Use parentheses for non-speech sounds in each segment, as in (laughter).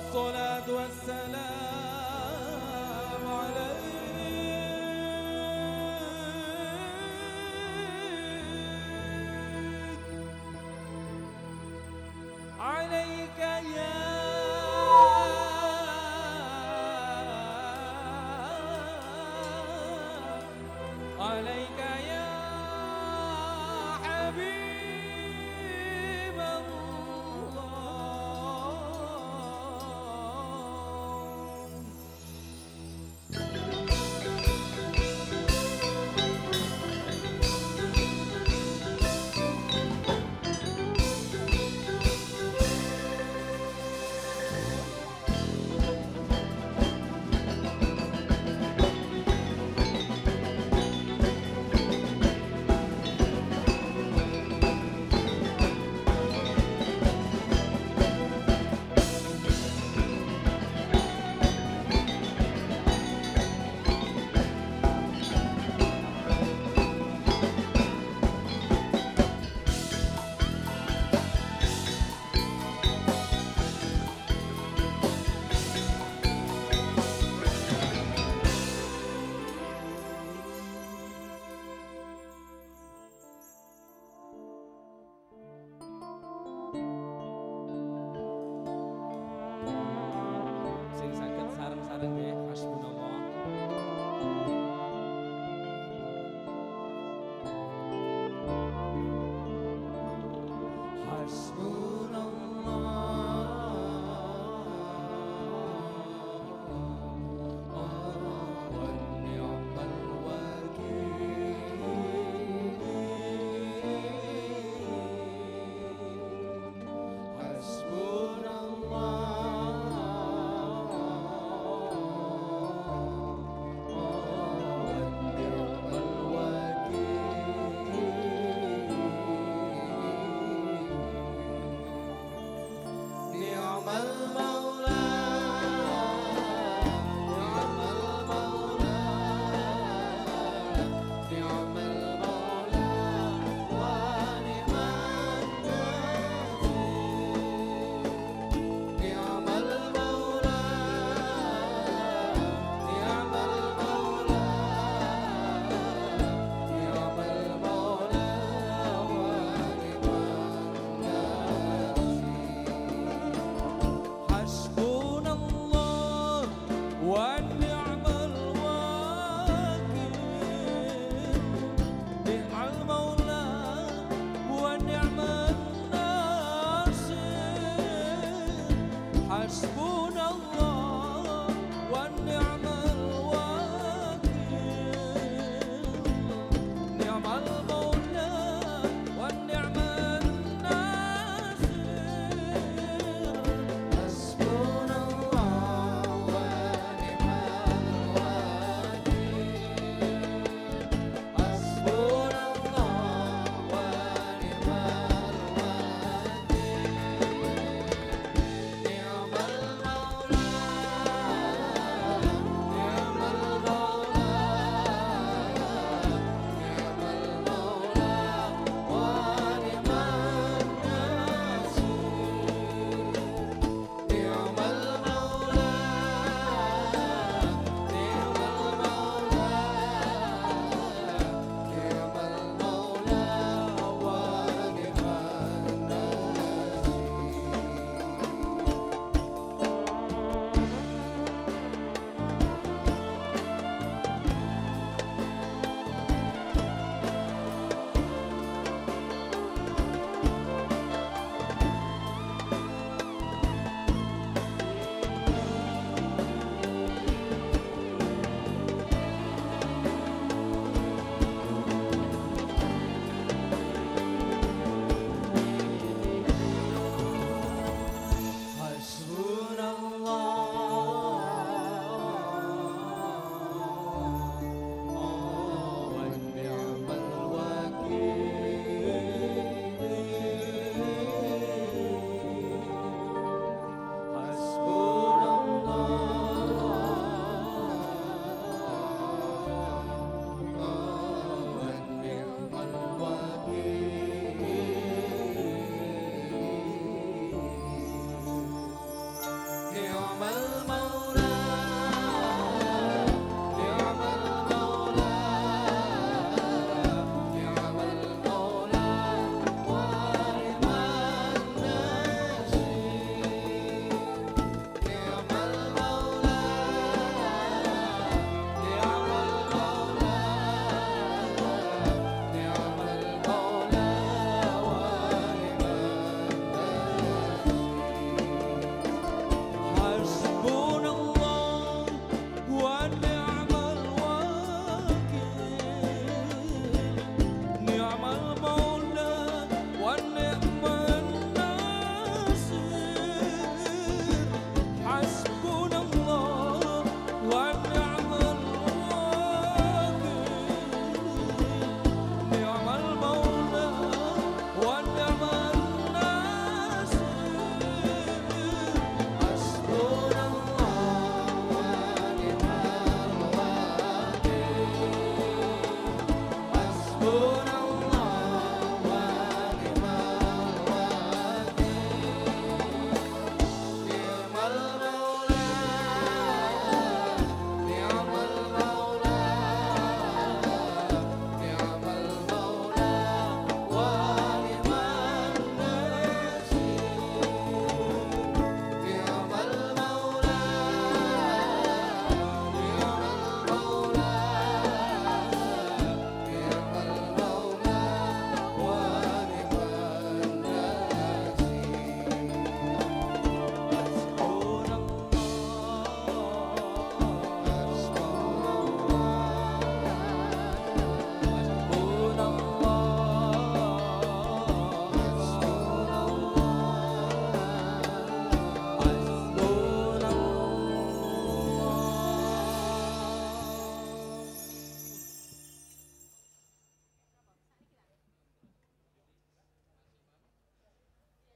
والصلاة والسلام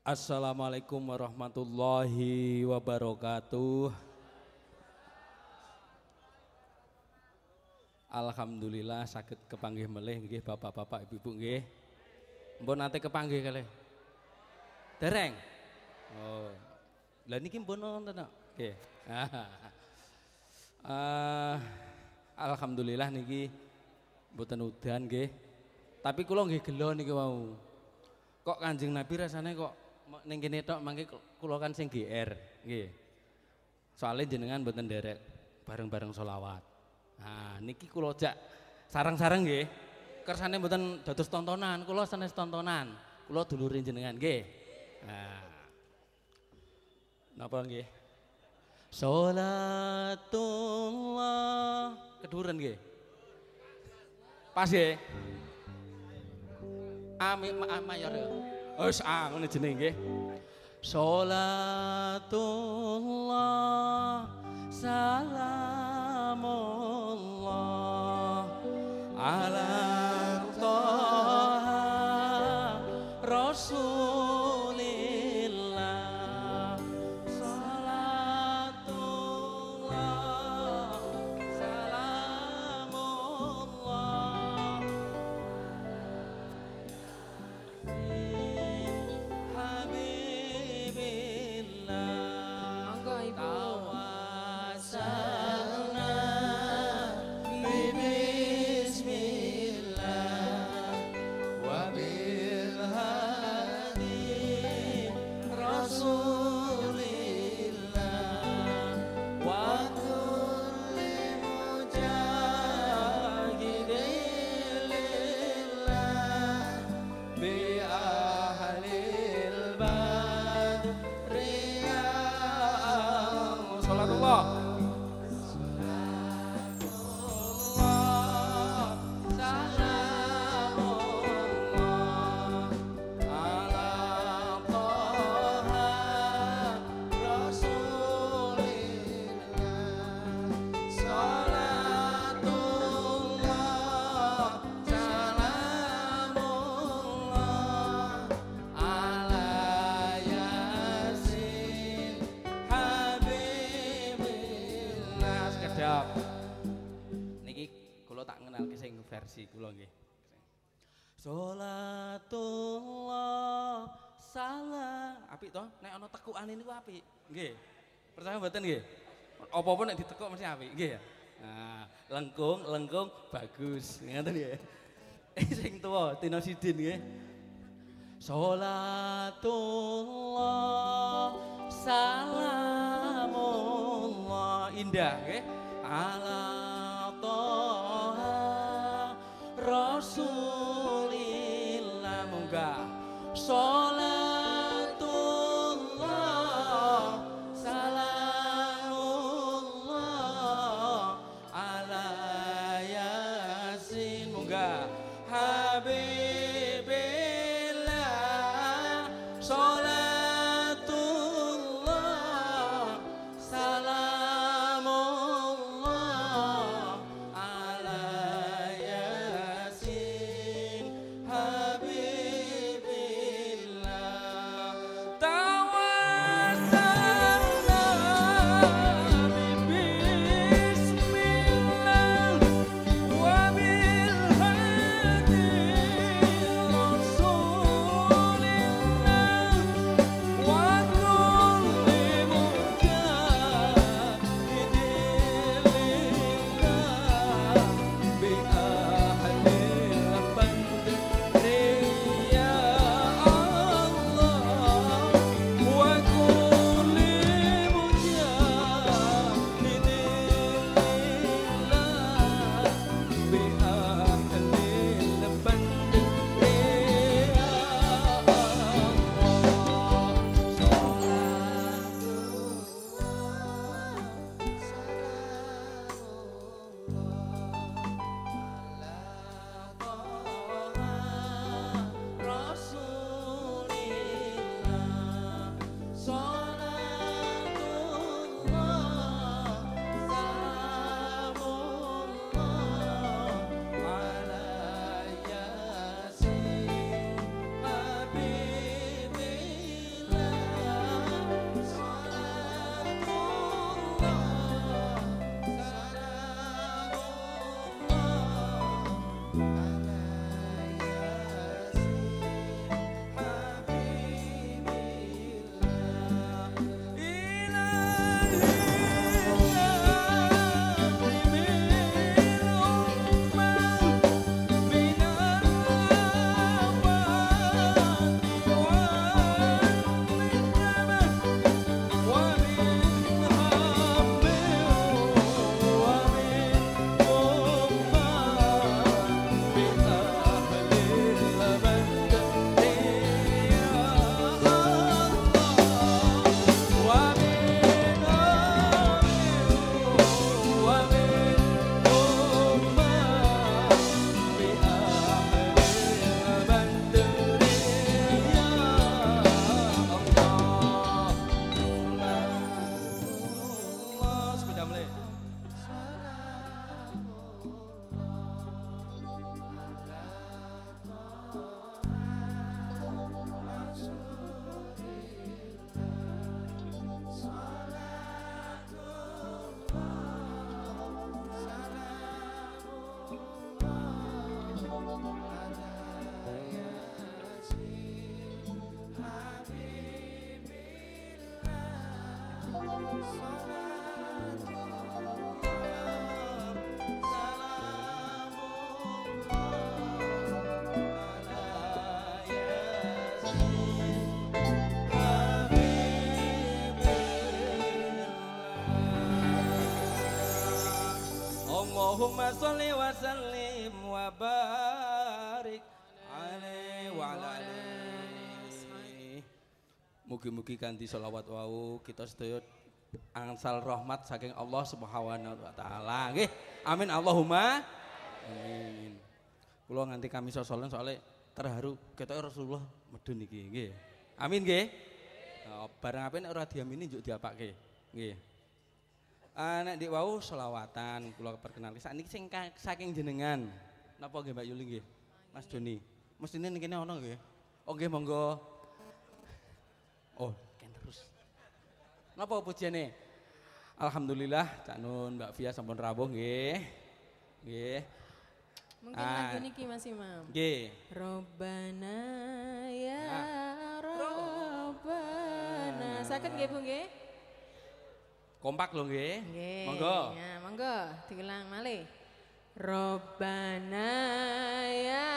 Assalamualaikum warahmatullahi wabarakatuh. Alhamdulillah sakit kepanggih melih nggih Bapak-bapak Ibu-ibu nggih. Mbon nate kepanggih kalih. Dereng. Oh. Lah niki mbon nonton kok. Nggih. (laughs) Eh, alhamdulillah niki mboten udan nggih. Tapi kula nggih gelo niki wau. Kok Kanjeng Nabi rasane kok ning kene tok mangke kula kan sing GR nggih. Soale jenengan mboten derek bareng-bareng solawat. Nah, niki kula jak sarang-sarang nggih. Kersane mboten dados tontonan, kula sanes tontonan. Kula dulurin jenengan nggih. Nah. Napa nggih? Salatullah keduren nggih. Pas nggih. Ami ma, mayor ya. Wis ah ngene jenenge nggih. Salatullah salamullah ala apik to nek ana tekukane niku apik. Nggih. Percaya mboten nggih? Apa-apa nek ditekuk mesti apik nggih ya? Nah lengkung lengkung bagus. Ngoten (laughs) Eh, sing tuwa Tino Sidin nggih. Salatullah salamullah. Indah nggih. Ala toha rasulillah. Munggah Wa barik alaihi wa ala alihi. Mugi-mugi kanthi selawat wau kita sedaya angsal rahmat saking Allah Subhanahu wa taala. Nggih. Amin Allahumma amin. Kula nganti kami sosolan soalnya terharu ketok Rasulullah medun iki nggih. Amin nggih. Nah, barang apa nek ora diamini njuk diapake. Nggih. Uh, nek dik wau selawatan kula perkenalkan sakniki sing saking jenengan. Napa nggih Mbak Yuli nggih? Mas Doni. Mestine ning kene ana nggih. Oh nggih monggo. Oh, ken terus. Napa pujiane? Alhamdulillah Cak Nun Mbak Fia sampun rawuh nggih. Nggih. Mungkin lagu niki Mas Imam. Nggih. Robbana ya Robbana. Saged nggih Bu nggih? Kompak lho nggih. Nggih. Monggo. Ya, monggo diulang malih. Robbana ya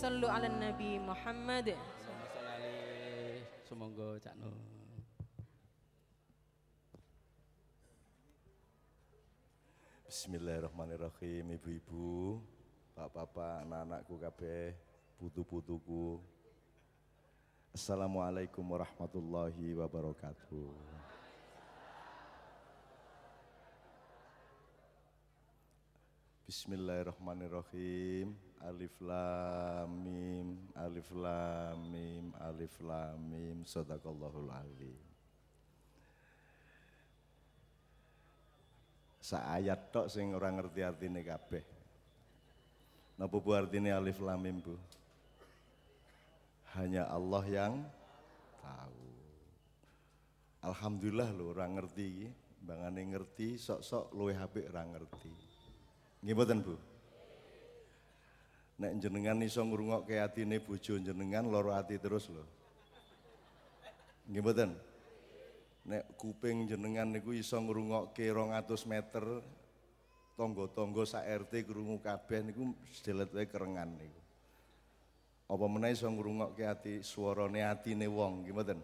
Sallu ala Nabi Muhammad. Semoga Cak Nun. Bismillahirrahmanirrahim Ibu-ibu, Bapak-bapak, anak-anakku kabeh, putu-putuku. Assalamualaikum warahmatullahi wabarakatuh. Bismillahirrahmanirrahim. Alif lam mim, alif lam mim, alif lam mim. Sadaqallahul alim. Saayat tok sing ora ngerti artine kabeh. Napa bu artine alif lam mim, Bu? Hanya Allah yang tahu. Alhamdulillah lho ora ngerti iki, mbangane ngerti sok-sok luwih apik ora ngerti. Nggih Bu? Nek jenengan iso ngrungokke atine bojo jenengan loro ati terus lho. Nggih? Nek kuping jenengan niku iso ngrungokke 200 meter tangga-tangga sak RT krungu kabeh niku sedelet wae kerengan niku. Apa meneh iso ngrungokke ati swarane atine wong nggih mboten?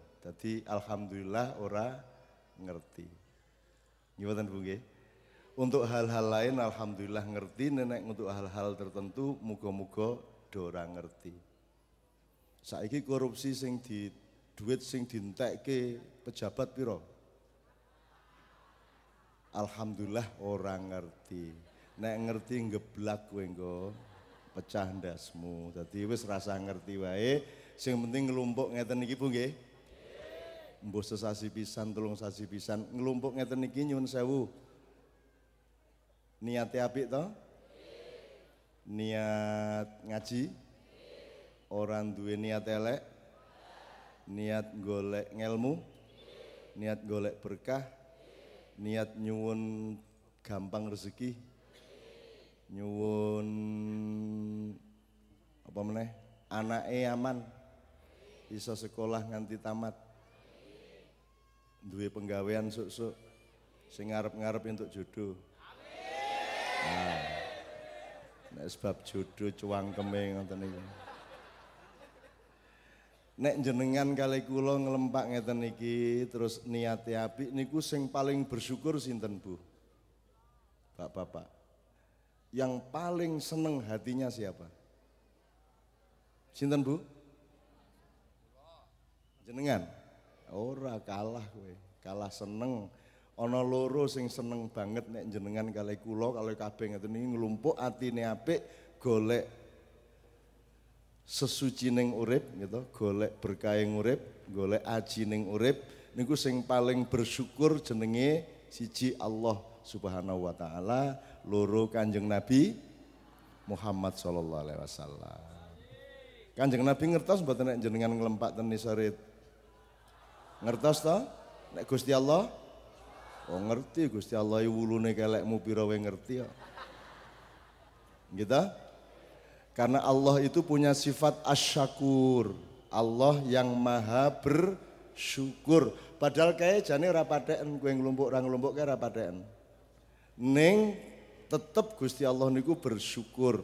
Alhamdulillah ora ngerti. Nggih mboten Bu? Untuk hal-hal lain alhamdulillah ngerti, nenek untuk hal-hal tertentu muga-muga do ora ngerti. Saiki korupsi sing di duit sing dientekke pejabat piro? Alhamdulillah orang ngerti. Nek ngerti ngeblak kowe engko pecah ndasmu. Dadi wis rasa ngerti wae. Sing penting ngelumpuk ngeten iki Bu nggih. Sesasi pisan, tulung sasi pisan. Ngelumpuk ngeten iki nyuwun sewu. Niate apik to? Niat ngaji? Orang duwe niat elek? niat golek ngelmu, niat golek berkah, niat nyuwun gampang rezeki, nyuwun apa meneh anake aman, bisa sekolah nganti tamat, duwe penggawean suk-suk, sing ngarep-ngarep untuk jodoh. Nah, nek sebab jodoh cuang kemeng ngoten niku. Nek jenengan kali kula ngelempak ngeten niki terus niate apik niku sing paling bersyukur sinten Bu? Bapak-bapak. Yang paling seneng hatinya siapa? Sinten Bu? Jenengan? Ora kalah kowe, kalah seneng. Ana loro sing seneng banget nek jenengan kali kula kali kabeh ngeten niki nglumpuk atine apik golek sesuci ning urip gitu, golek berkah ing urip, golek aji ning urip niku sing paling bersyukur jenenge siji Allah Subhanahu wa taala, loro Kanjeng Nabi Muhammad sallallahu alaihi wasallam. Kanjeng Nabi ngertos mboten nek jenengan nglempak ten nisarit. Ngertos to? Nek Gusti Allah Oh ngerti Gusti Allah wulune kelekmu pira wae ngerti ya. Gitu? Karena Allah itu punya sifat asyakur. Allah yang maha bersyukur. Padahal kayak jane ora patheken kowe nglumpuk ora nglumpuk kae ora patheken. Ning tetep Gusti Allah niku bersyukur.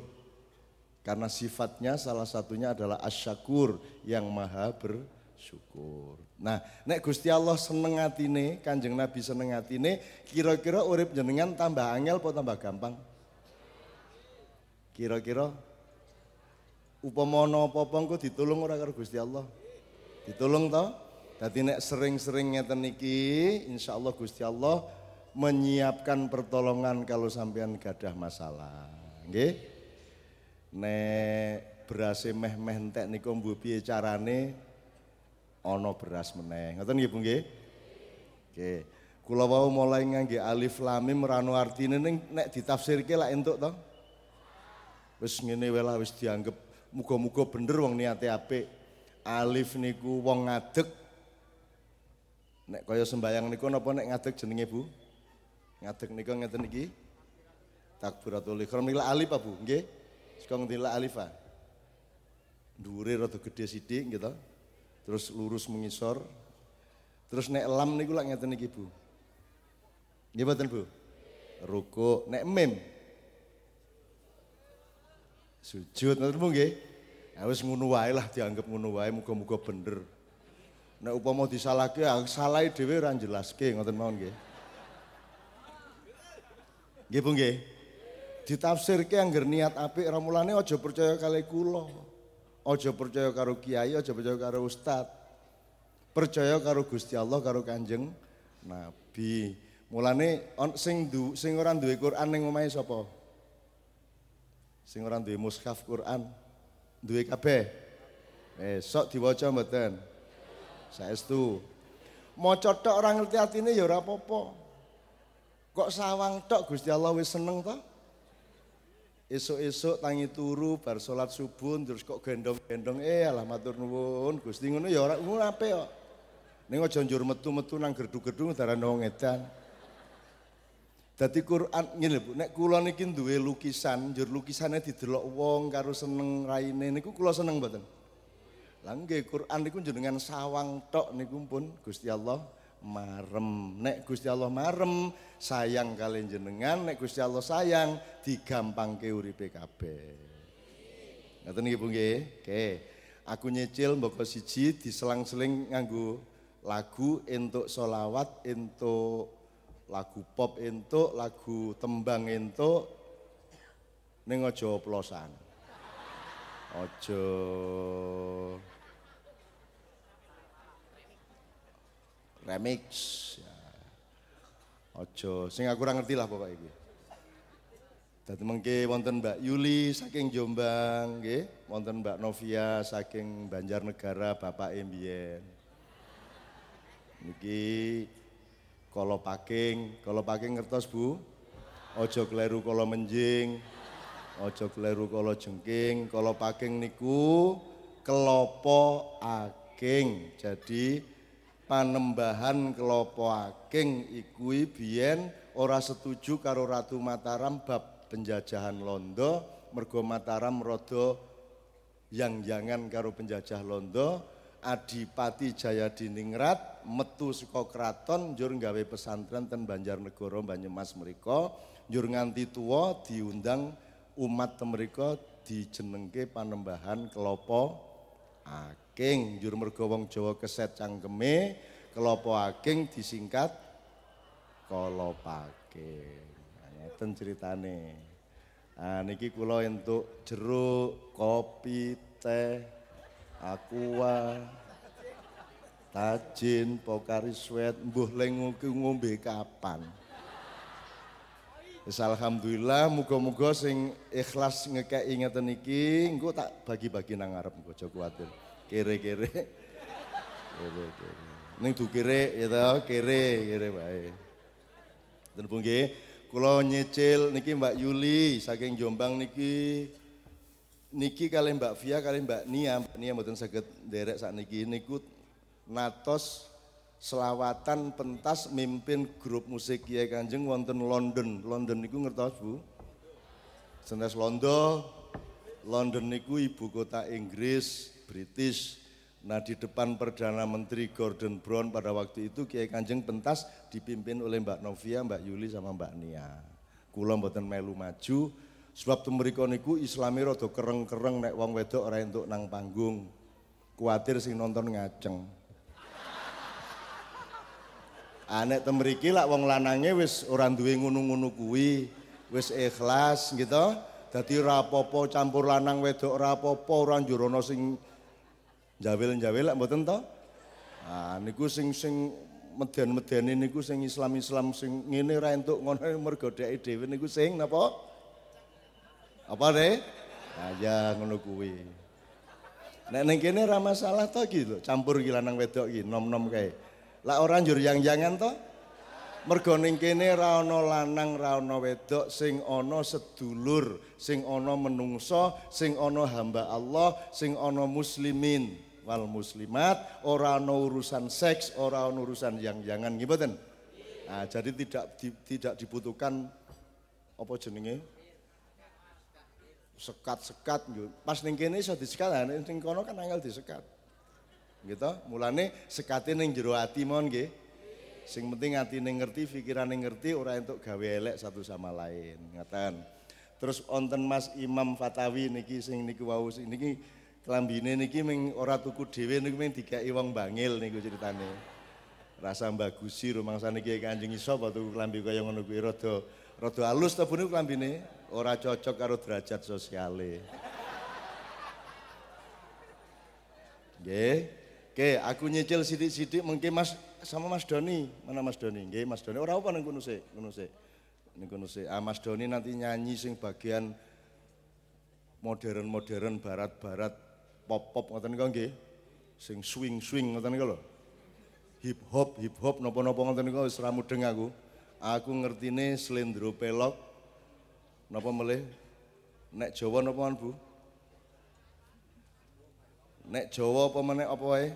Karena sifatnya salah satunya adalah asyakur yang maha bersyukur. Nah, nek Gusti Allah seneng atine, Kanjeng Nabi seneng atine, kira-kira urip jenengan tambah angel apa tambah gampang? Kira-kira upama ana apa-apa engko ditulung karo Gusti Allah? Ditulung to? Dadi nek sering-sering ngeten niki, insyaallah Gusti Allah menyiapkan pertolongan kalau sampean gadah masalah. Nggih? Nek berase meh-meh entek niku mbuh piye carane ana beras meneh. Ngoten nggih Bu nggih? Oke. Kula wau mulai ngangge alif lam mim rano artine ning nek ditafsirke lak entuk to. Wis ngene wae lah wis dianggep muga-muga bener wong niate apik. Alif niku wong ngadeg. Nek kaya sembayang niku napa nek ngadeg jenenge Bu? Ngadeg niku ngeten iki. Takbiratul ihram nila alif apa Bu? Nggih. Saka ngendila alif ah. Dhuwure rada gedhe sithik gitu. Terus lurus mengisor. Terus nek lam niku lak ngeten iki Bu. Nggih mboten Bu? Ruku, nek mim sujud ngoten Bu nggih. Ya wis ngono wae lah dianggap ngono wae muga-muga bener. Nek upama disalahke ah, salahe dhewe ora njelaske ngoten mawon nggih. Nggih Bu nggih. Ditafsirke angger niat apik ora mulane aja percaya kali kula. Aja percaya karo kiai, aja percaya karo ustad. Percaya karo Gusti Allah, karo Kanjeng Nabi. Mulane on, sing du, sing ora duwe Quran ning omahe sapa? Sing ora duwe mushaf Quran. Duwe kabeh. Eh, sok diwaca mboten? Saestu. Maca tok ora ngerti atine ya ora apa-apa. Kok sawang tok Gusti Allah wis seneng to? Esuk-esuk tangi turu bar salat subuh terus kok gendong-gendong eh alah matur nuwun Gusti ngono ya ora ngono apik kok. Ning aja metu-metu nang gerdu-gerdu darane wong edan. Dadi Quran ngene Bu, nek kula niki duwe lukisan, njur lukisane didelok wong karo seneng raine niku kula seneng mboten. Lah nggih Quran niku jenengan sawang tok niku pun Gusti Allah marem. Nek Gusti Allah marem, sayang kalian jenengan, nek Gusti Allah sayang, digampangke uripe kabeh. Ngoten nggih Bu nggih. Oke. Aku nyicil mboko siji diselang-seling nganggo lagu entuk solawat, entuk lagu pop entuk, lagu tembang entuk ning aja oplosan. Aja remix. Ya. Ojo, sing aku ora ngerti lah pokoknya iki. Dadi mengke wonten Mbak Yuli saking Jombang nggih, wonten Mbak Novia saking Banjarnegara Bapak mbiyen. Niki kala paking, kala paking ngertos Bu? Ojo kleru kala menjing, ojo kleru kala jengking, kala paking niku kelopo aking. Jadi panembahan kelopo aking ikui biyen ora setuju karo Ratu Mataram bab penjajahan Londo mergo Mataram rada yang jangan karo penjajah Londo. Adipati Jayadiningrat metu saka kraton njur gawe pesantren ten Banjarnegara Banyumas mriku njur nganti tuwa diundang umat temriko dijenengke panembahan kelopo aking njur mergo wong Jawa keset cangkeme kelopo aking disingkat kolopake nah, ngeten ceritane Nah niki kula entuk jeruk, kopi, teh, aqua, tajin, pokari sweat, mbuh leng ngombe kapan. Alhamdulillah muga-muga sing ikhlas ngekeki ngeten iki engko tak bagi-bagi nang ngarep engko aja kuwatir. Kere-kere. Kere-kere. Ning dukire ya to, kere, kere bae. Dan nggih. Kula nyicil niki Mbak Yuli saking Jombang niki niki kali Mbak Via kali Mbak Nia, Mbak Nia mboten saged nderek sak niki niku natos selawatan pentas mimpin grup musik Kiai Kanjeng wonten London. London niku ngertos Bu? Senes Londo, London niku ibu kota Inggris, British. Nah di depan Perdana Menteri Gordon Brown pada waktu itu Kiai Kanjeng pentas dipimpin oleh Mbak Novia, Mbak Yuli sama Mbak Nia. Kula mboten melu maju sebab temriko niku Islami rada kereng-kereng nek wong wedok ora entuk nang panggung. Kuatir sing nonton ngaceng. Anek temriki lak wong lanange wis ora duwe ngono-ngono kuwi, wis ikhlas gitu. Dadi rapopo campur lanang wedok rapopo ora njurono sing Jawil-jawil lak mboten to? Ah niku sing sing meden-medeni niku sing Islam-Islam sing ngene ra entuk ngono mergo dheke dhewe niku sing napa? Apa re? Nah ya ngono kuwi. Nek ning kene ra masalah to iki lho, campur iki lanang wedok iki nom-nom kae. Lah ora njur yang-jangan to? Mergo ning kene ra ana lanang ra ana wedok sing ana sedulur, sing ana menungso, sing ana hamba Allah, sing ana muslimin wal muslimat, ora ana urusan seks, ora ana urusan yang jangan nggih Nah, jadi tidak di, tidak dibutuhkan apa jenenge? sekat-sekat Pas ning kene iso disekat, ning kono kan angel disekat. Gitu. Mulane sekate ning jero ati mon nggih. Sing penting atine ngerti, pikirane ngerti, ora entuk gawe elek satu sama lain. Ngaten. Terus onten Mas Imam Fatawi niki sing niku wau niki Klambine niki ming ora tuku dhewe niku ming dikeki wong bangil niku ceritane. Rasa bagusi rumangsane Kiai Kanjeng iso apa tuku klambi kaya ngono kuwi rada rada halus ta bune klambine, ora cocok karo derajat sosiale. Nggih. Oke, aku nyicil sidik-sidik mungkin Mas sama Mas Doni. Mana Mas Doni? Nggih, Mas Doni. Ora apa ning kono sik, ngono sik. Ning kono sik. Ah Mas Doni nanti nyanyi sing bagian modern-modern barat-barat pop-pop ngoten niku nggih. Sing swing-swing ngoten niku lho. Hip hop, hip hop napa-napa ngoten niku wis ra mudeng aku. Aku ngertine slendro pelok. Napa melih? Nek Jawa napa Bu? Nek Jawa apa meneh apa wae?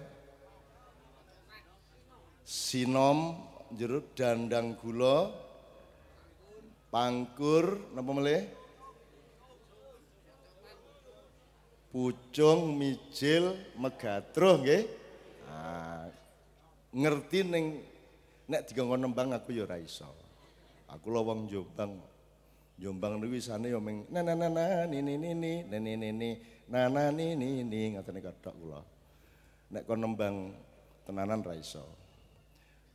Sinom jeruk dandang gula pangkur napa melih? pucung, mijil, megatruh nggih. Ah. Ngerti ning nek digonggo nembang aku ya ora iso. Aku lho wong Jombang. Jombang niku isane ya ming na na na na ni ni ni ni na ni ni ni na na ni ni ni ngatene kathok kula. Nek kon nembang tenanan ra iso.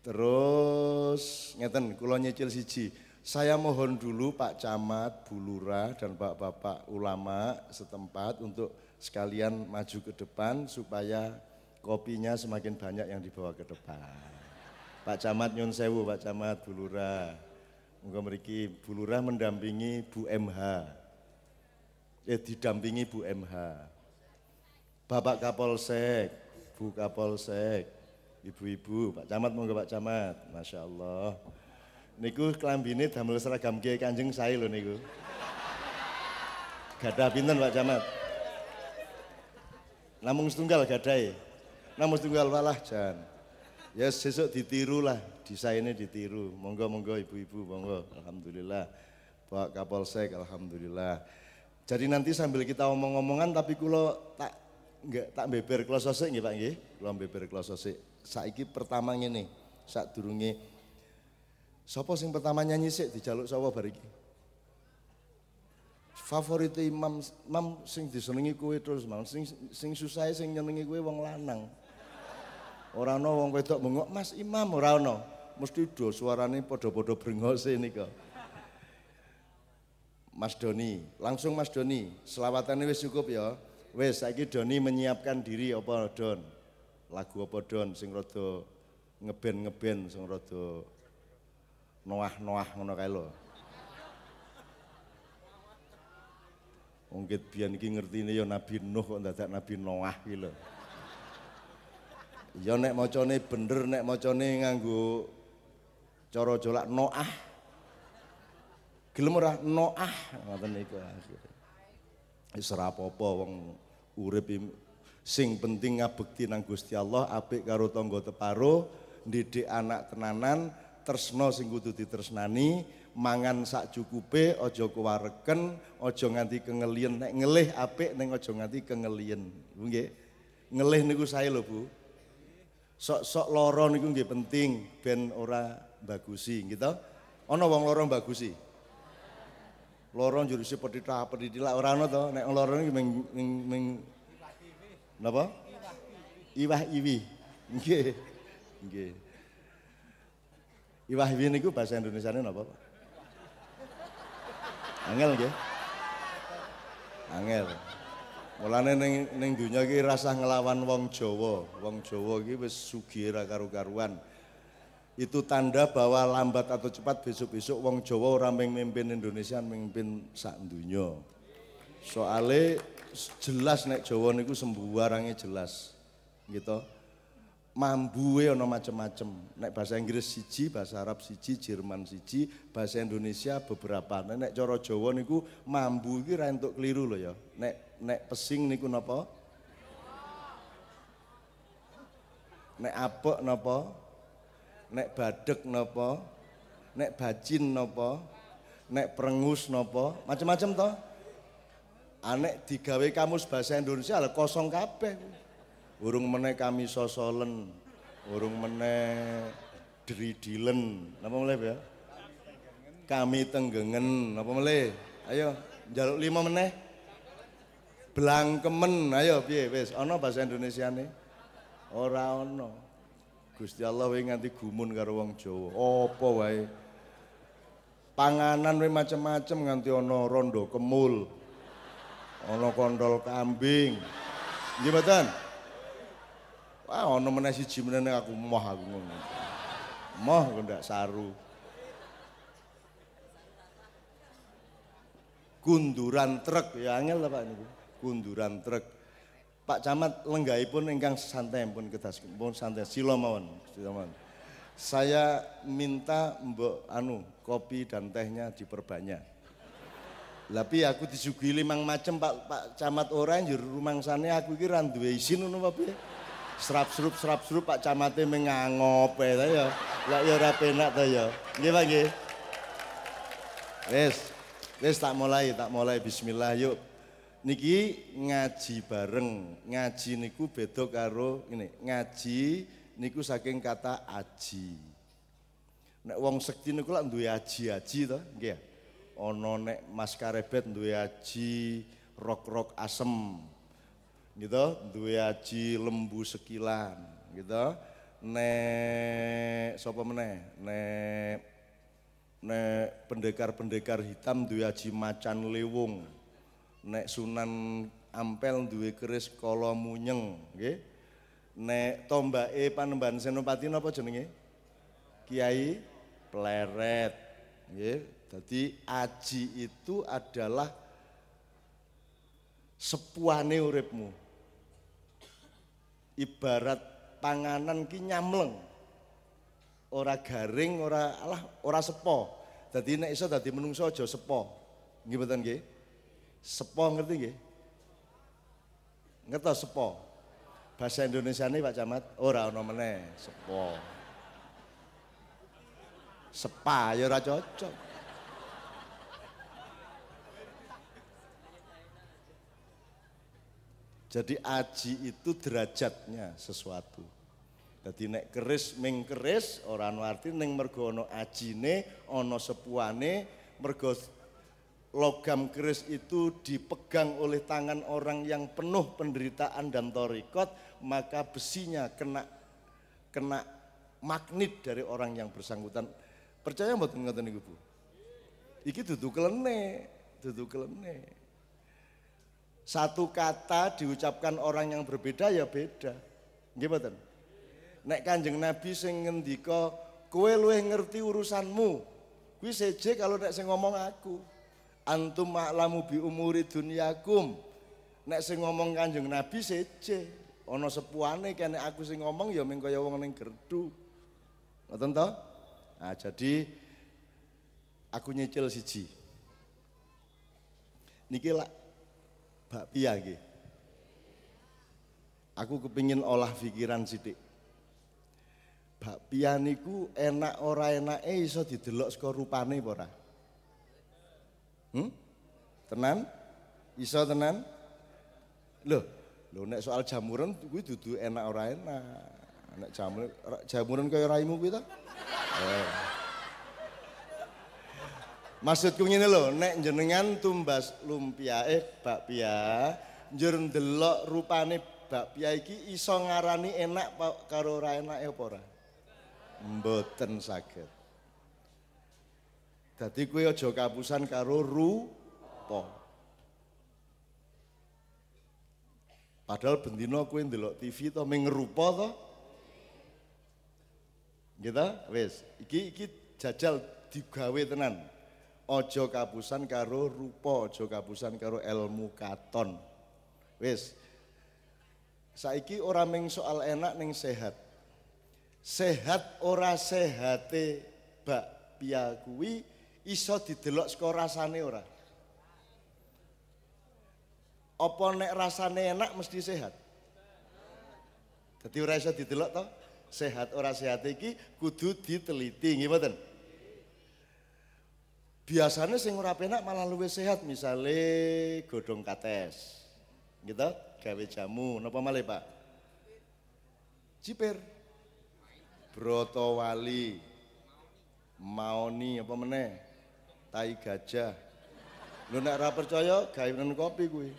Terus ngeten kula nyicil siji. Saya mohon dulu Pak Camat, Bu Lurah dan Bapak-bapak ulama setempat untuk sekalian maju ke depan supaya kopinya semakin banyak yang dibawa ke depan. Pak Camat Nyun Sewu, Pak Camat Bulura. Moga meriki Bulura mendampingi Bu MH. Eh didampingi Bu MH. Bapak Kapolsek, Bu Kapolsek, ibu-ibu, Pak Camat monggo Pak Camat, Masya Allah. Niku kelambine damel seragam Kiai Kanjeng saya lho niku. Gadah pinten Pak Camat? Namung setunggal gadai. Namun tunggal walah jan. Ya sesuk ditiru lah, desainnya ditiru. Monggo monggo ibu-ibu monggo. Alhamdulillah. Pak Kapolsek alhamdulillah. Jadi nanti sambil kita omong-omongan tapi kulo tak enggak tak beber klososik nggih Pak nggih. Kulo beber klososik. Saiki pertama ngene, sak durunge Sapa sing pertama nyanyi sik dijaluk sapa bar? Favorit imam imam sing disenengi kowe terus mau sing sing susah sing nyenengi kowe wong lanang. Ora ana wong wedok bengok, Mas Imam ora ana. Mesti do suarane padha-padha brengose nika. Mas Doni, langsung Mas Doni, selawatannya wis cukup ya. Wis saiki Doni menyiapkan diri apa Don? Lagu apa Don sing rada ngeben-ngeben sing rada noah-noah ngono kae. Wong ket biyen iki ngertine ya Nabi Nuh kok dadak Nabi Noah iki lho. Ya nek macane bener nek macane nganggo cara jolak Noah. Gelem ora Noah ngoten niku. Wis ora apa-apa wong urip sing penting ngabekti nang Gusti Allah apik karo tangga teparo ndidik anak tenanan tresno sing kudu ditresnani mangan sak cukupe aja kuwareken aja nganti kengelian nek ngelih apik ning aja nganti kengelian nggih ngelih niku sae lho Bu sok-sok loro niku nggih penting ben ora bagusi gitu. Ana wong loro bagusi. Loro juruse petita petitila ora ana to nek loro niku ming ming, ming napa? Iwah iwi. Nggih. Nggih. Iwah iwi niku bahasa Indonesia napa, Pak? Angel nggih. Angel. Mulane ning ning donya iki rasah ngelawan wong Jawa. Wong Jawa iki wis sugih ra karu-karuan. Itu tanda bahwa lambat atau cepat besok-besok wong Jawa ora mimpin Indonesia, mimpin sak donya. Soale jelas nek Jawa niku sembuarange jelas. Gitu mambuwe ana macem-macem. Nek bahasa Inggris siji, bahasa Arab siji, Jerman siji, bahasa Indonesia beberapa. Nek cara Jawa niku mambu iki ra entuk keliru lho ya. Nek nek pesing niku napa? Nek apek napa? Nek badek napa? Nek bacin napa? Nek prengus napa? Macem-macem to. Anek digawe kamus bahasa Indonesia lah kosong kabeh. Urung meneh kami sosolen, urung meneh dridilen. Napa mulai ya? Kami tenggengen, napa mulai? Ayo, jaluk lima meneh. Blangkemen, ayo piye wis ana bahasa Indonesiane? Ora ana. Gusti Allah wae nganti gumun karo wong Jawa. Apa wae? Panganan wae macem-macem nganti ana rondo kemul. Ana kondol kambing. Nggih mboten? Wah, ono meneh siji meneh aku moh aku ngono. Moh aku ndak saru. Kunduran truk ya angel lah Pak niku. Kunduran truk. Pak Camat lenggahipun ingkang santai pun kedas pun santai sila mawon, sila mawon. Saya minta mbok anu kopi dan tehnya diperbanyak. Tapi aku disuguhi limang macem Pak Pak Camat ora njur rumangsane aku iki ra duwe izin ngono apa piye? Serap serup Pak Camate mengangop ya ya. Lah ya ora penak ta ya. Nggih Pak nggih. Wis. Wis tak mulai, tak mulai bismillah yuk. Niki ngaji bareng. Ngaji niku beda karo ini. Ngaji niku saking kata aji. Nek wong sekti niku lak duwe aji-aji to, nggih. Ana nek Mas Karebet duwe aji rok-rok asem gitu duwe aji lembu sekilan gitu. Nek sapa meneh? Nek nek pendekar-pendekar hitam duwe aji macan lewung. Nek Sunan Ampel duwe keris kala munyeng nggih. Nek tombake Panembahan Senopati napa jenenge? Kiai Pleret nggih. Dadi aji itu adalah sepuane uripmu ibarat panganan ki nyamleng. Ora garing, ora alah, ora sepo. Dadi nek iso dadi menungso aja sepo. Nggih mboten nggih? Sepo ngerti nggih? Ngertos sepo. Bahasa Indonesia ini Pak Camat, ora ono meneh, sepo. Sepa ya ora cocok. Jadi aji itu derajatnya sesuatu. Jadi nek keris ming keris ora ono arti ning mergo ana ajine, ana sepuane, mergo logam keris itu dipegang oleh tangan orang yang penuh penderitaan dan torikot, maka besinya kena kena magnet dari orang yang bersangkutan. Percaya mboten ngoten niku Bu? Iki dudu kelene, dudu kelene. Satu kata diucapkan orang yang berbeda ya beda. Nggih mboten? Nek Kanjeng Nabi sing ngendika kowe luwih ngerti urusanmu. Kuwi seje kalau nek sing ngomong aku. Antum ma'lamu bi umuri dunyakum. Nek sing ngomong Kanjeng Nabi seje. Ana sepuane kene aku sing ngomong ya ming kaya wong ning gerdu. Ngoten to? Nah, jadi aku nyicil siji. Niki bakpia nggih. Aku kepingin olah pikiran sithik. Bakpia niku enak ora enake iso didelok saka rupane apa? Hmm? Tenan? Iso tenan? Loh, loh nek soal jamuran kuwi dudu enak ora enak. Nek jamuran jamuran kaya raimu kuwi? Eh. Maksudku ngene lho, nek jenengan tumbas lumpia eh bakpia, njur ndelok rupane bakpia iki iso ngarani enak karo ora enak apa ora? Mboten saged. Dadi kowe aja kapusan karo rupa. Padahal bendina kowe ndelok TV to ming rupa to. Gitu, wis. Iki iki jajal digawe tenan. Aja kapusan karo rupa, aja kapusan karo ilmu katon. Wis. Saiki ora ming soal enak ning sehat. Sehat ora sehate bakpia kuwi iso didelok saka rasane ora? Apa nek rasane enak mesti sehat? Dadi ora iso didelok to? Sehat ora sehat iki kudu diteliti nggih mboten? Biasanya sing ora penak malah luwih sehat misale godhong kates. Gitu, gawe jamu napa malih Pak? Ciper. Broto wali. Maoni apa meneh? Tai gajah. Lu nek ora percaya gawe kopi kuwi.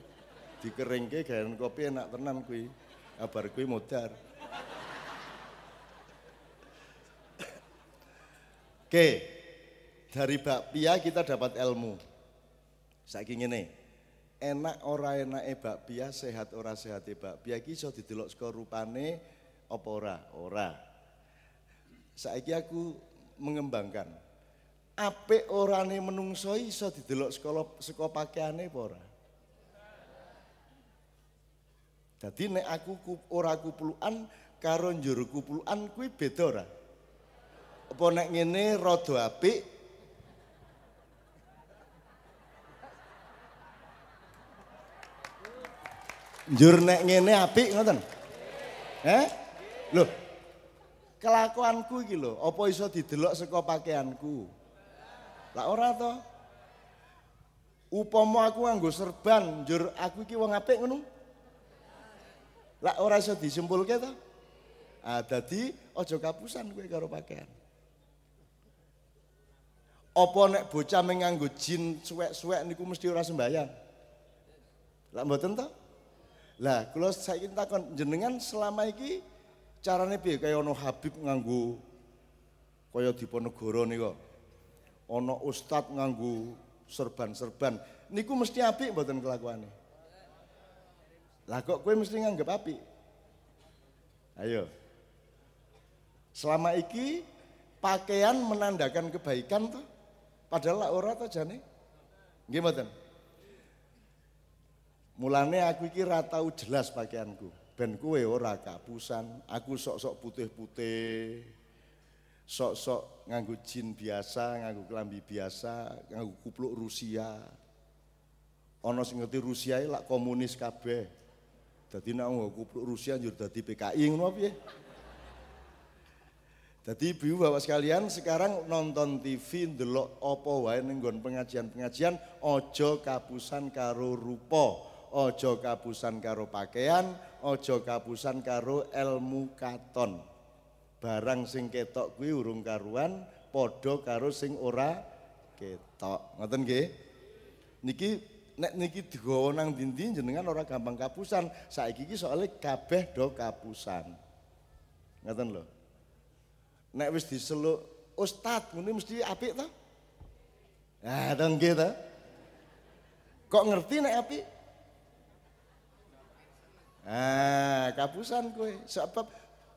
Dikeringke gawe kopi enak tenan kuwi. Kabar kuwi modar. Oke, dari bakpia kita dapat ilmu. Saiki ngene. Enak ora enake bakpia, sehat ora sehate bakpia iki iso didelok saka rupane apa ora? Ora. Saiki aku mengembangkan. Apik orane menungso iso didelok saka saka pakaiane apa ora? Dadi nek aku ora kuplukan karo njur kuplukan kuwi beda ora? Apa nek ngene apik Njur nek ngene apik ngoten. Eh? Loh. Kelakuanku iki lho, apa iso didelok saka pakaianku? Lah ora to. Upama aku nganggo serban, njur aku iki wong apik ngono. Lah ora iso disimpulke to. Ah dadi aja kapusan kowe karo pakaian. Apa nek bocah menganggo jin suwek-suwek niku mesti ora sembayang? Lah mboten to? Lah, kula saiki takon jenengan selama iki carane piye kaya ana Habib nganggo kaya Diponegoro nika. Ana ustad nganggo serban-serban. Niku mesti apik mboten kelakuane. Lah kok kowe mesti nganggep apik? Ayo. Selama iki pakaian menandakan kebaikan tuh. Padahal lah ora to jane. Nggih mboten? Mulane aku iki ra tau jelas pakaianku. Ben kowe ora kapusan, aku sok-sok putih-putih. Sok-sok nganggo jin biasa, nganggo klambi biasa, nganggo kupluk Rusia. Ana sing ngerti Rusia lak komunis kabeh. Dadi nek nggo kupluk Rusia njur dadi PKI ngono piye? Jadi ibu bapak sekalian sekarang nonton TV ndelok apa wae ning pengajian-pengajian ojo kapusan karo rupa, ojo kapusan karo pakaian, ojo kapusan karo ilmu katon. Barang sing ketok kuwi urung karuan padha karo sing ora ketok. Ngoten nggih? Niki nek niki digawa nang dindi jenengan ora gampang kapusan. Saiki iki soalnya kabeh do kapusan. Ngoten lho. nek wis diseluk ustad ngene mesti apik to? Nah, to nggih. Kok ngerti nek apik? Ah, kapusan kowe. Sebab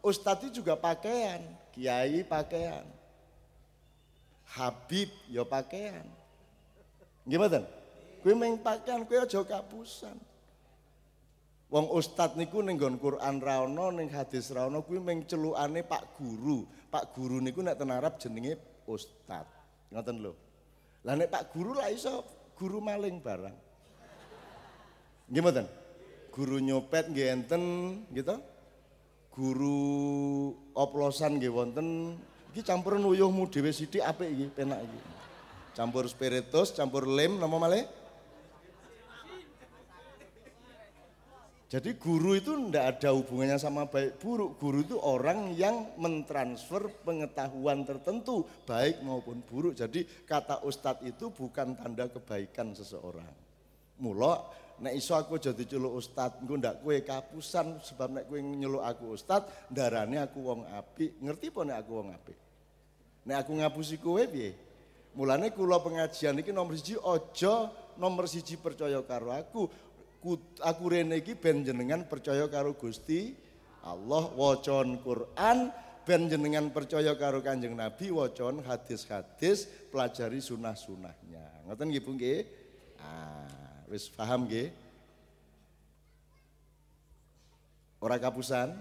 ustad itu juga pakaian, kiai pakaian. Habib ya pakaian. Gimana? Kowe meng pakaian kowe aja kapusan. Wong ustad niku ning nggon Quran ra ning hadis ra ono kuwi meng celukane Pak Guru. Pak Guru niku nek ten Arab jenenge ustad. Ngoten lho. Lah nek Pak Guru lah iso guru maling barang. Nggih mboten? Guru nyopet nggih enten gitu. Guru oplosan nggih wonten. Iki campuran uyuhmu dhewe sithik apik iki, penak iki. Campur spiritus, campur lem nama malih? Jadi guru itu tidak ada hubungannya sama baik buruk. Guru itu orang yang mentransfer pengetahuan tertentu baik maupun buruk. Jadi kata ustadz itu bukan tanda kebaikan seseorang. Mula nek iso aku jadi celuk ustadz, engko ndak kue kapusan sebab nek kue nyeluk aku ustadz, darane aku wong api. Ngerti apa nek aku wong api? Nek aku ngapusi kue piye? Mulane kula pengajian iki nomor siji ojo nomor siji percaya karo aku aku rene iki ben jenengan percaya karo Gusti Allah wacon Quran ben jenengan percaya karo Kanjeng Nabi wacon hadis-hadis pelajari sunah-sunahnya ngoten nggih Bu nggih ah wis paham nggih ora kapusan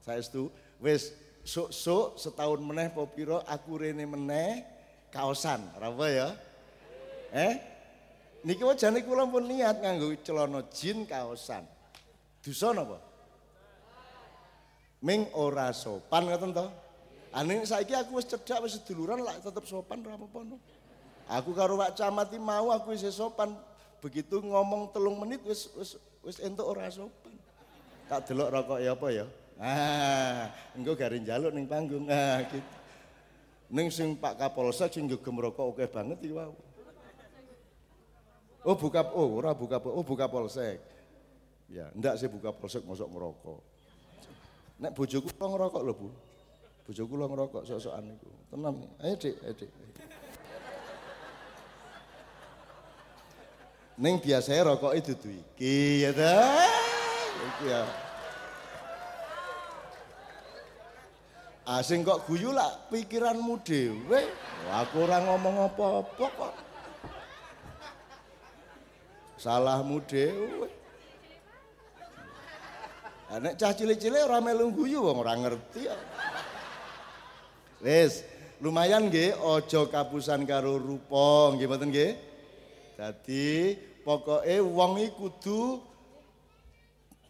saya itu wis sok-sok setahun meneh popiro aku rene meneh kaosan apa ya eh Niki wajane kula pun niat nganggo celana jin kaosan. Dosa napa? Ming ora sopan ngoten to? Ane saiki aku wis cedhak wis seduluran lak tetep sopan ora apa-apa. Aku karo Pak Camat mau aku wis sopan. Begitu ngomong telung menit wis wis wis entuk ora sopan. Tak delok rokok ya apa ya? Ah, engko garing njaluk ning panggung. Ah, gitu. Ning sing Pak Kapolsek sing gegem rokok oke banget iki wau. Oh buka, oh ora buka, oh buka polsek. Ya, ndak sih buka polsek masuk ngerokok. Nek bojoku lo ngerokok lho, Bu. Bojoku lo ngerokok sok-sokan niku. Tenang, ayo Dik, ayo Dik. Ning biasanya rokok itu tuh iki ya ya. Asing kok guyu lah pikiranmu dhewe. Aku ora ngomong apa-apa kok salahmu dhewe. Nek cah cilik-cilik ora melu guyu wong ora ngerti ya. Wis, lumayan nggih aja kapusan karo rupa, nggih mboten nggih? Dadi pokoke wong iki kudu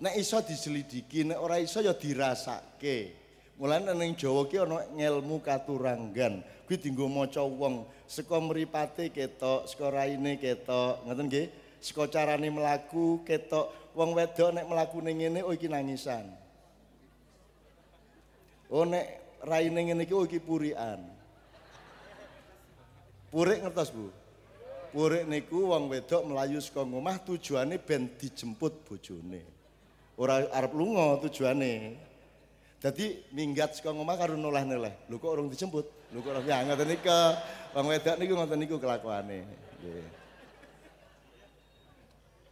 nek iso diselidiki, nek ora iso ya dirasake. Mulane ning Jawa ki ana ngelmu katuranggan. Kuwi dienggo maca wong saka mripate ketok, saka raine ketok, ngoten nggih? saka carane mlaku ketok wong wedok nek mlakune ngene oh iki nangisan. Oh nek raine ngene iki oh iki purian. Purik ngertos Bu? Purik niku wong wedok melayu saka omah tujuane ben dijemput bojone. Ora arep lunga tujuane. Dadi minggat saka omah karo noleh-noleh. Lho kok urung dijemput? Lho kok ya ngoten niku. Wong wedok niku ngoten niku kelakuane. Nggih.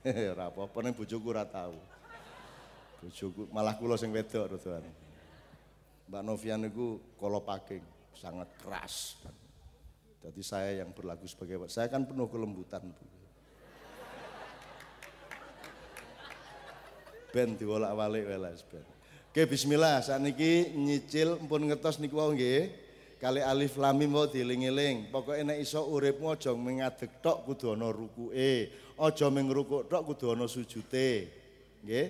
(laughs) ora apa-apa ning bojoku ora tau. Bojoku malah kula sing wedok rodoan. Mbak Novian niku kala paking, sangat keras. Jadi saya yang berlaku sebagai saya kan penuh kelembutan, Bu. Ben diwolak-walik welas ben. Oke, bismillah. Saat niki nyicil mpun ngetos niku wau. Kali alif lam mim dieling-eling. Pokoke nek iso uripmu aja mengadeg tok kudu ana rukuke. Aja ming rukuk tok kudu ana sujute. Nggih.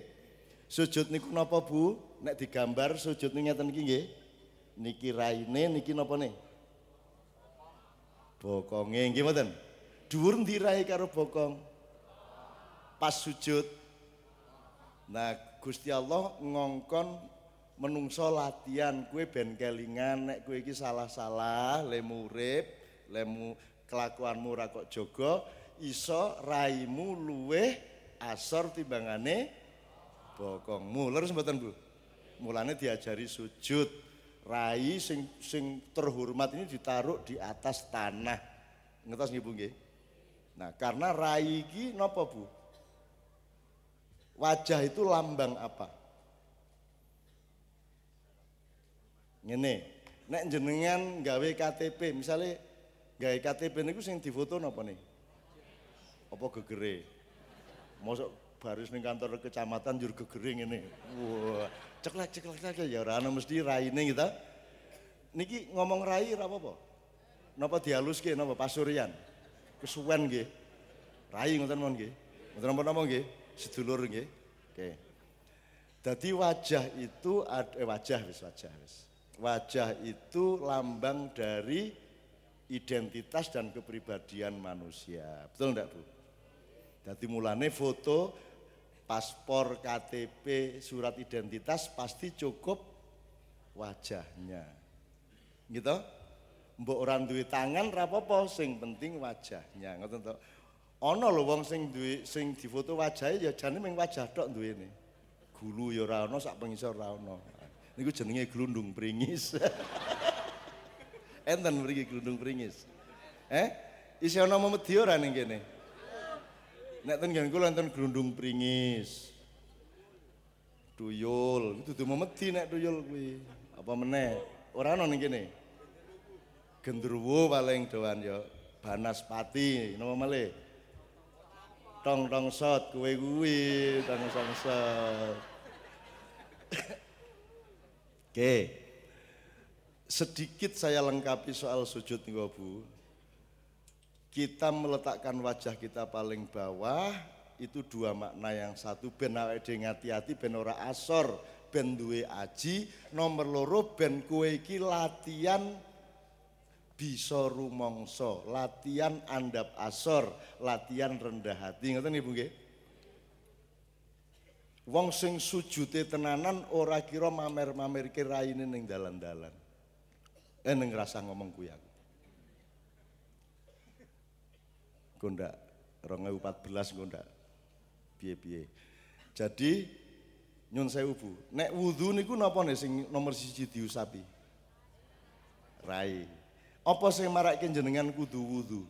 Sujud niku napa Bu? Nek digambar sujud niku ngeten iki nggih. Niki raine niki napa nih? Bokonge nggih mboten? Dhuwur ndi rai karo bokong? Pas sujud. Nah, Gusti Allah ngongkon menungso latihan kue ben kelingan nek kue iki salah-salah lemu urip lemu kelakuanmu ra kok jaga iso raimu luweh asor timbangane bokongmu leres mboten Bu mulane diajari sujud rai sing sing terhormat ini ditaruh di atas tanah. Ngertos nggih Bu nggih? Nah karena rai iki napa Bu? Wajah itu lambang apa? Ngene, nek jenengan gawe KTP, misalnya gawe KTP niku sing difoto napa nih? Apa gegere? Mosok baris ning kantor kecamatan jur gegere ngene. Wah, ceklek ceklek ceklek ya ora ana mesti raine kita. Niki ngomong rai ora apa-apa. Napa dihaluske napa pasurian? Kesuwen nggih. Rai ngoten mon nggih. Ngoten napa-napa nggih? Sedulur nggih. Oke. Dadi wajah itu ada eh, wajah wis wajah wis wajah itu lambang dari identitas dan kepribadian manusia. Betul enggak Bu? Jadi mulane foto, paspor, KTP, surat identitas pasti cukup wajahnya. Gitu? Mbok orang duwe tangan rapopo sing penting wajahnya. Ngoten to. Ana lho wong sing duwe sing difoto wajahe ya jane mung wajah tok duwene. Gulu ya ora ana sak pengisor ora ana. Niku jenenge glundung pringis. (laughs) Enten mriki glundung pringis. Eh? Isi ana memedi ora ning kene? Nek ten ngene kula enten glundung pringis. Tuyul, itu dudu memedi nek tuyul kuwi. Apa meneh? Ora ana ning kene. Gendruwo paling doan ya. Banaspati, napa malih? Tong tong sot kowe kuwi, tong tong sot. Oke. Sedikit saya lengkapi soal sujud nih Bu. Kita meletakkan wajah kita paling bawah itu dua makna yang satu ben awake hati-hati ben ora asor ben duwe aji nomor loro ben kue iki latihan bisa rumongso latihan andap asor latihan rendah hati ngoten Ibu nggih Wong sing sujute tenanan ora kira mamer-mamerke raine ning dalan-dalan. Eh ning rasa ngomong kuwi. Gondak 2014 gondak. Piye-piye. Jadi nyun sewu Bu, nek wudu niku napa nek sing nomor siji diusapi? Rai. Apa sing marake jenengan kudu wudu?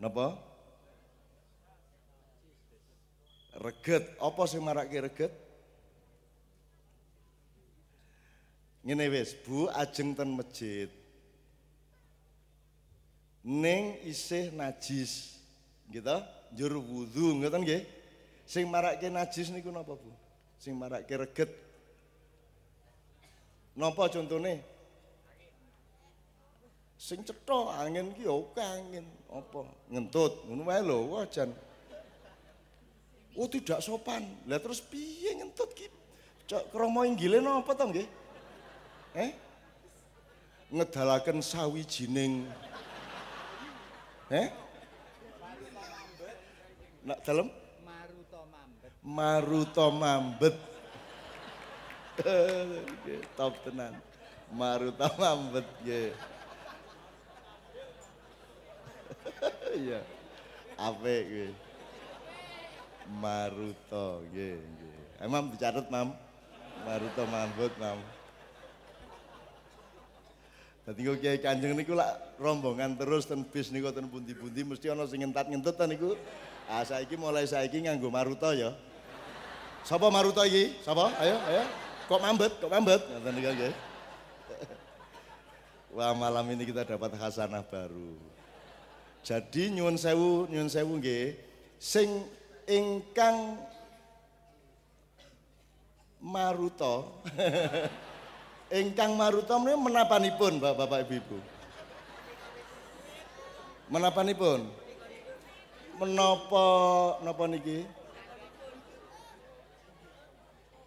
Napa? reget apa sing marake reget ngene wis Bu ajeng ten masjid ning isih najis. Gitu njur wudu ngoten nggih. Sing marake najis niku napa Bu? Sing marake reget. Napa contone? Sing cetha angin ki ya angin. Apa? Ngentut. Ngono wae lho wajan. Oh tidak sopan. Lah terus piye ngentut ki? Cok kromo inggile napa to nggih? Eh? Ngedalaken sawijining Eh? Nak dalem? Maruto mambet. Maruto mambet. Top tenan. Maruto mambet nggih. Iya. Apik kuwi. Maruto nggih nggih. Emang dicatat Mam. Maruto Mambut Mam. Dadi kok Kiai Kanjeng niku lak rombongan terus ten bis niku ten pundi-pundi mesti ana sing ngentat-ngentut ta niku. Ah saiki mulai saiki nganggo Maruto ya. Sapa Maruto iki? Sapa? Ayo, ayo. Kok mambet? Kok mambet? Ngoten niku nggih. Wah, malam ini kita dapat hasanah baru. Jadi nyuwun sewu, nyuwun sewu nggih. Sing ingkang maruto (laughs) ingkang maruto menika menapanipun Bapak Ibu-ibu menapanipun menapa napa niki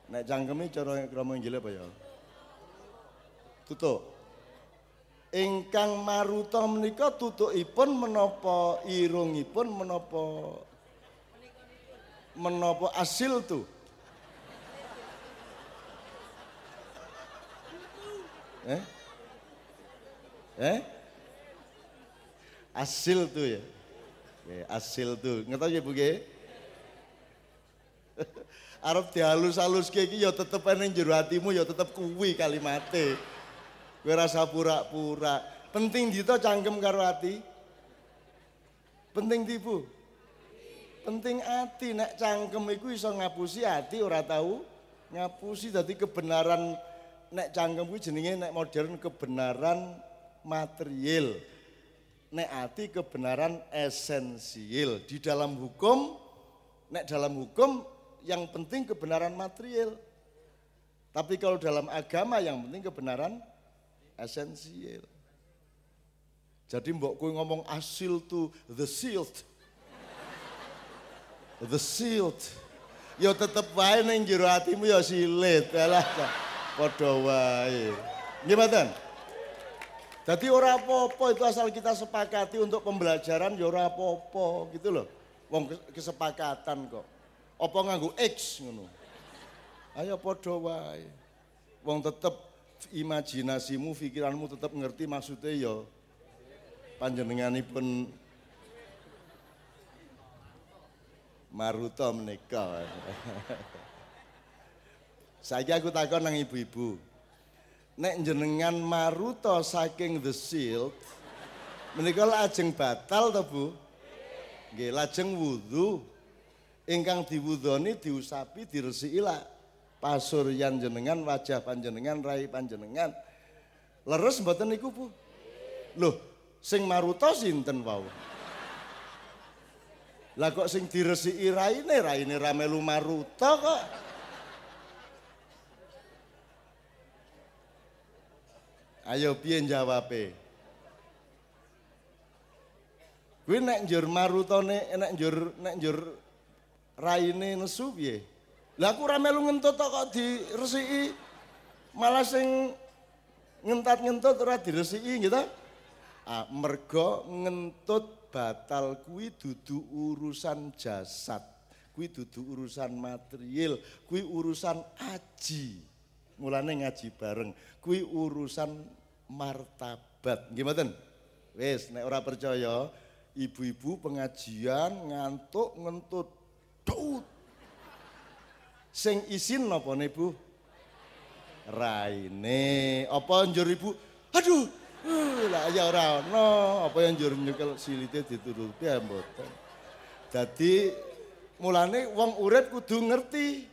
Nek cangkeme cara krama Inggil apa ya? Tutuk. Ingkang maruta menika tutukipun menapa irungipun menapa menapa asil tu. Eh? Eh? Asil tu ya. Asil tu. Ngerti ya Bu? (laughs) Arep dihalus-halus iki ya tetep ning jero atimu ya tetep kuwi kalimate. Kowe rasa pura-pura. Penting dito cangkem karo ati. Penting tipu. Penting ati nek cangkem iku iso ngapusi ati ora tahu ngapusi dadi kebenaran nek cangkem kuwi jenenge nek modern kebenaran material. Nek ati kebenaran esensial. Di dalam hukum nek dalam hukum yang penting kebenaran material. Tapi kalau dalam agama yang penting kebenaran esensial. Jadi mbok kowe ngomong asil tu the sealed. (laughs) The sealed. Ya tetep wae ning jero atimu ya silit. Alah padha wae. Nggih? Jadi ora apa-apa itu asal kita sepakati untuk pembelajaran ya ora apa-apa gitu loh. Wong kesepakatan kok. Apa nganggo X ngono. Ayo padha wae. Wong tetep imajinasimu, pikiranmu tetep ngerti maksudnya ya panjenenganipun Maruta menika. (laughs) Saiki aku takon nang ibu-ibu. Nek jenengan Maruta saking The Shield menika lajeng batal to, Bu? Nggih, lajeng wudu. Ingkang diwudoni diusapi diresiki lah pasuryan jenengan wajah panjenengan rai panjenengan. Leres mboten niku, Bu? Loh, sing Maruta sinten wau? Lah kok sing diresiki raine, raine ra melu Maruta kok. Ayo piye jawabe? Kuwi nek njur marutane nek njur nek njur raine nesu piye? Lah aku ora melu ngentut kok diresiki. Malah sing ngentat-ngentut ora diresiki gitu. Ah, mergo ngentut batal kuwi dudu urusan jasad. Kuwi dudu urusan material, kuwi urusan aji. Mulane ngaji bareng. Kuwi urusan martabat. Nggih mboten? Wis nek ora percaya, ibu-ibu pengajian ngantuk ngentut. Dut. Sing isin napa ne, Bu? Raine. Apa njur Ibu? Aduh, uh, lah ya ora ono. Apa yang njur nyekel silite dituruti mboten. Dadi mulane wong urip kudu ngerti.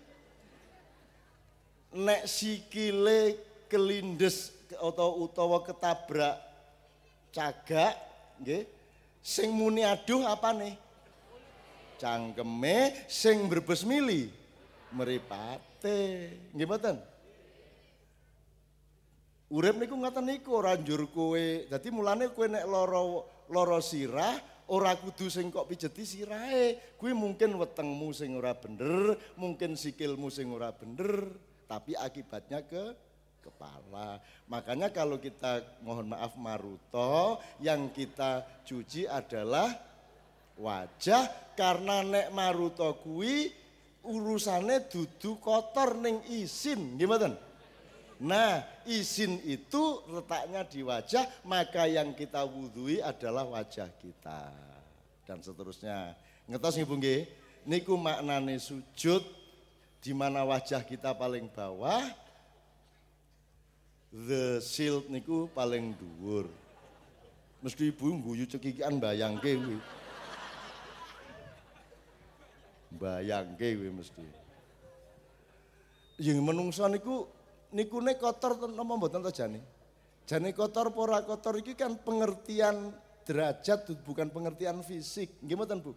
Nek sikile kelindes atau utawa ketabrak cagak nggih sing muni aduh apa nih cangkeme sing berbes mili meripate nggih mboten? Urip niku ngoten niku ora njur kowe. Dadi mulane kowe nek lara lara sirah ora kudu sing kok pijeti sirahe. Kuwi mungkin wetengmu sing ora bener mungkin sikilmu sing ora bener tapi akibatnya ke kepala. Makanya kalau kita mohon maaf maruto, yang kita cuci adalah wajah karena nek maruto kui urusannya dudu kotor ning isin, gimana? Nah, isin itu letaknya di wajah, maka yang kita wudhui adalah wajah kita. Dan seterusnya. Ngetos nih nggih? Niku maknane sujud di mana wajah kita paling bawah, the shield niku paling dhuwur. Mesti ibu guyu cekikian bayangke kuwi. Bayangke kuwi mesti. Yang menungso niku niku nek kotor napa mboten to jane? Jane kotor apa ora kotor iki kan pengertian derajat bukan pengertian fisik. Nggih mboten, Bu?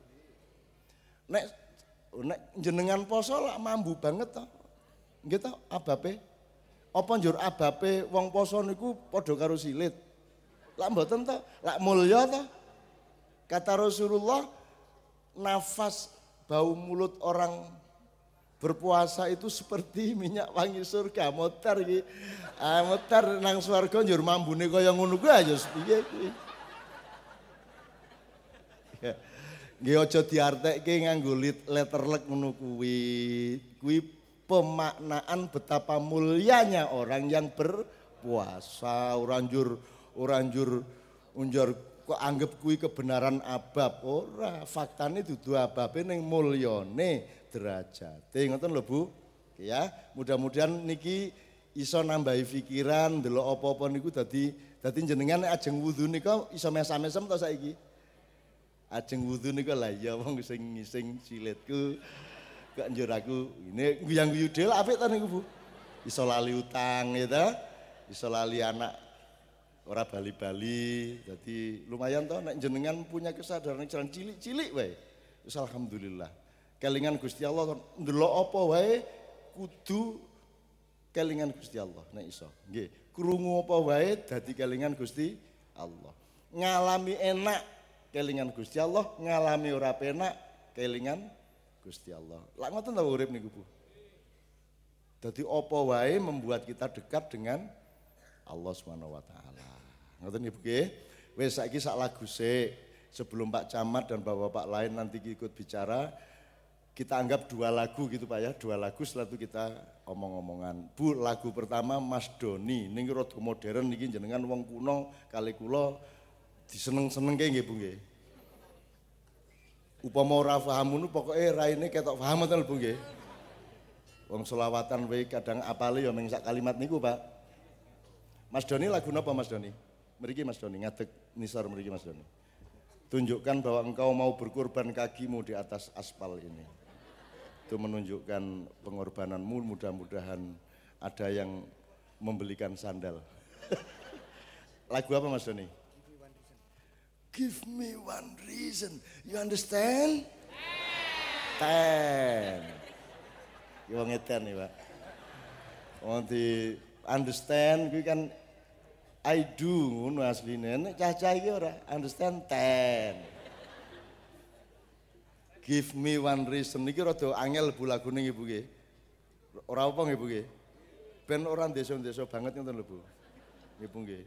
Nek nek jenengan poso lak mambu banget to. Nggih to, abape? Apa njur abape wong poso niku padha karo silit? Lak mboten to, lak mulya to. Kata Rasulullah, nafas bau mulut orang Berpuasa itu seperti (laughs) minyak wangi surga, motor iki. Ah, motor nang swarga njur mambune kaya ngono kuwi aja piye kuwi. Ya. Nggih aja diartekke nganggo letterlek ngono kuwi. Kuwi pemaknaan betapa mulianya orang yang berpuasa, ora njur ora njur unjur kok anggap kuwi kebenaran abab? Ora faktane dudu ababe ning mulyane derajate. Ngoten lho Bu. Ya mudah-mudahan niki iso nambahi pikiran delok apa-apa niku dadi dadi jenengan ajeng wudu nika iso mesam-mesem to saiki? Ajeng wudu nika lah ya wong sing ngising silitku gak njur aku ini guyang-guyu dhewe apik to niku Bu iso lali utang ya ta iso lali anak ora bali-bali. Jadi lumayan toh nek jenengan punya kesadaran jalan cilik-cilik wae. Alhamdulillah. Kelingan Gusti Allah ndelok apa wae kudu kelingan Gusti Allah nek iso. Nggih, krungu apa wae dadi kelingan Gusti Allah. Ngalami enak kelingan Gusti Allah, ngalami ora penak kelingan Gusti Allah. Lah ngoten ta urip niku Bu. Jadi apa wae membuat kita dekat dengan Allah Subhanahu wa taala. Ngoten Ibu nggih. Wis saiki sak lagu sik sebelum Pak Camat dan Bapak-bapak lain nanti ikut bicara kita anggap dua lagu gitu Pak ya, dua lagu setelah itu kita omong-omongan. Bu, lagu pertama Mas Doni, ini rada modern niki jenengan wong kuno kali kula diseneng-seneng nggih Bu nggih. Upama ora paham ngono pokoke raine ketok paham ngoten Bu nggih. Wong selawatan wae kadang apale ya meng sak kalimat niku Pak. Mas Doni lagu napa Mas Doni? Meriki Mas Doni, ngadeg nisar meriki Mas Doni. Tunjukkan bahwa engkau mau berkorban kakimu di atas aspal ini. Itu menunjukkan pengorbananmu, mudah-mudahan ada yang membelikan sandal. (laughs) Lagu apa Mas Doni? Give me one reason. You understand? Ten. Yo ngeten nih, Pak. Wong di understand kuwi kan I do ngono asline. Nek cah-cah iki ora understand ten. Give me one reason iki rada angel bu lagune Ibu nggih. Ora apa nggih Bu nggih. Ben ora desa-desa banget ngoten lho Bu. Nggih Bu nggih.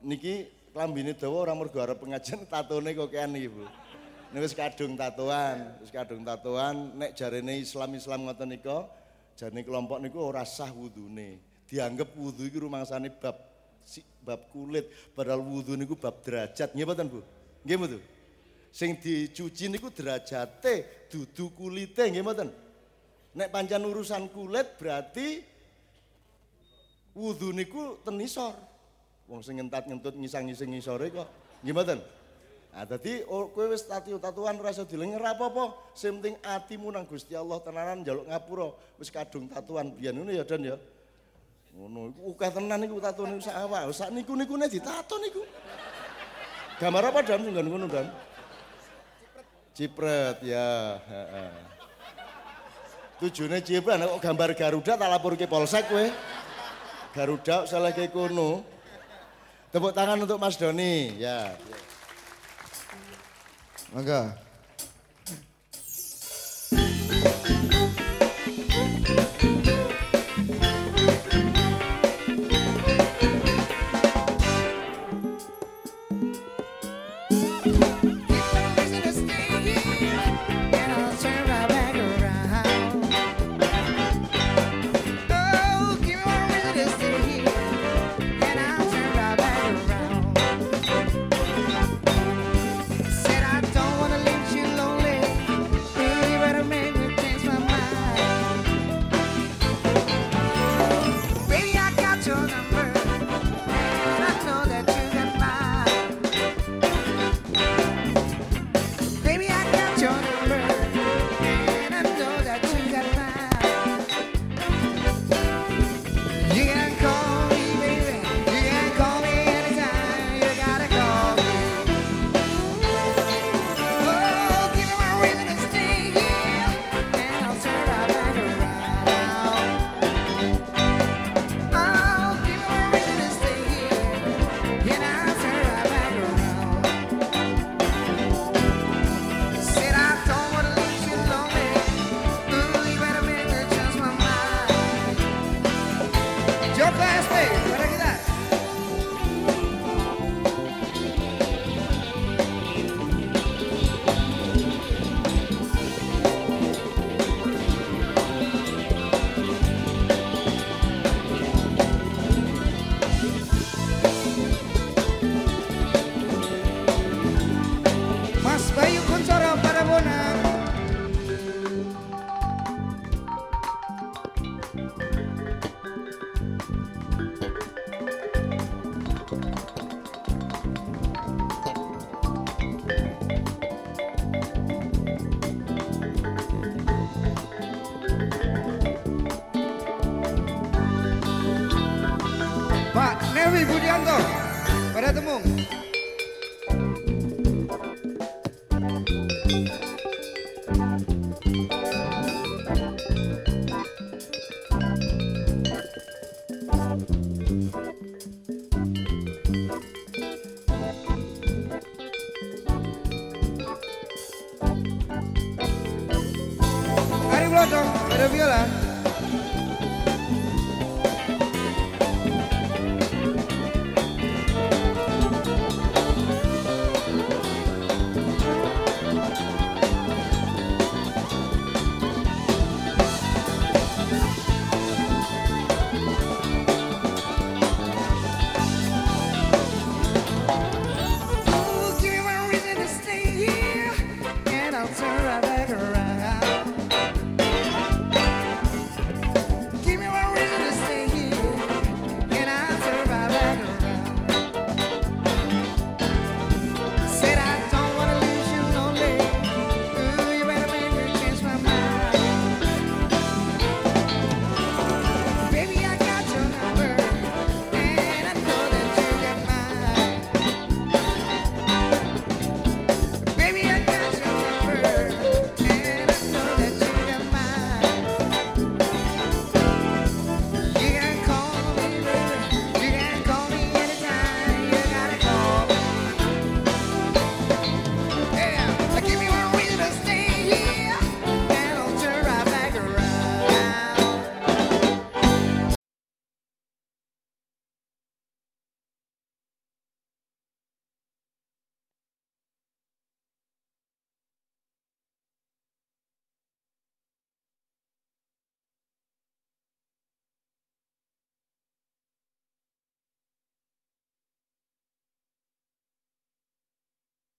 Niki klambine dawa ora mergo arep pengajian tatone kok kean iki Bu. Nek wis kadung tatoan, wis kadung tatoan. Nek jarene Islam-Islam ngoten nika, jarene kelompok niku ora sah wudune. Dianggap wudhu itu rumangsane bab si, bab kulit padahal wudhu niku bab derajat. Nggih mboten Bu? Nggih mboten sing dicuci niku derajate dudu kulite nggih mboten? Nek pancen urusan kulit berarti wudhu niku tenisor wong sing ngentat-ngentut ngisang-ngising ngisore kok mboten Nah, dadi oh, wis tatu-tatuan ora iso dilenger apa-apa. Sing penting atimu nang Gusti Allah tenanan njaluk ngapura. Wis kadung tatuan biyen ngono ya, Dan ya. Ngono iku akeh tenan iku tato niku sak awak. Sak niku-nikune ditato niku. Gambar apa Dan nggon ngono Dan? Cipret ya, heeh. Tujune cipret kok gambar Garuda tak laporke polsek kowe. Garuda salah kayak kono. Tepuk tangan untuk Mas Doni, ya. Mangga.